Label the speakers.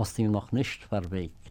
Speaker 1: hast ihn noch nicht verwegt.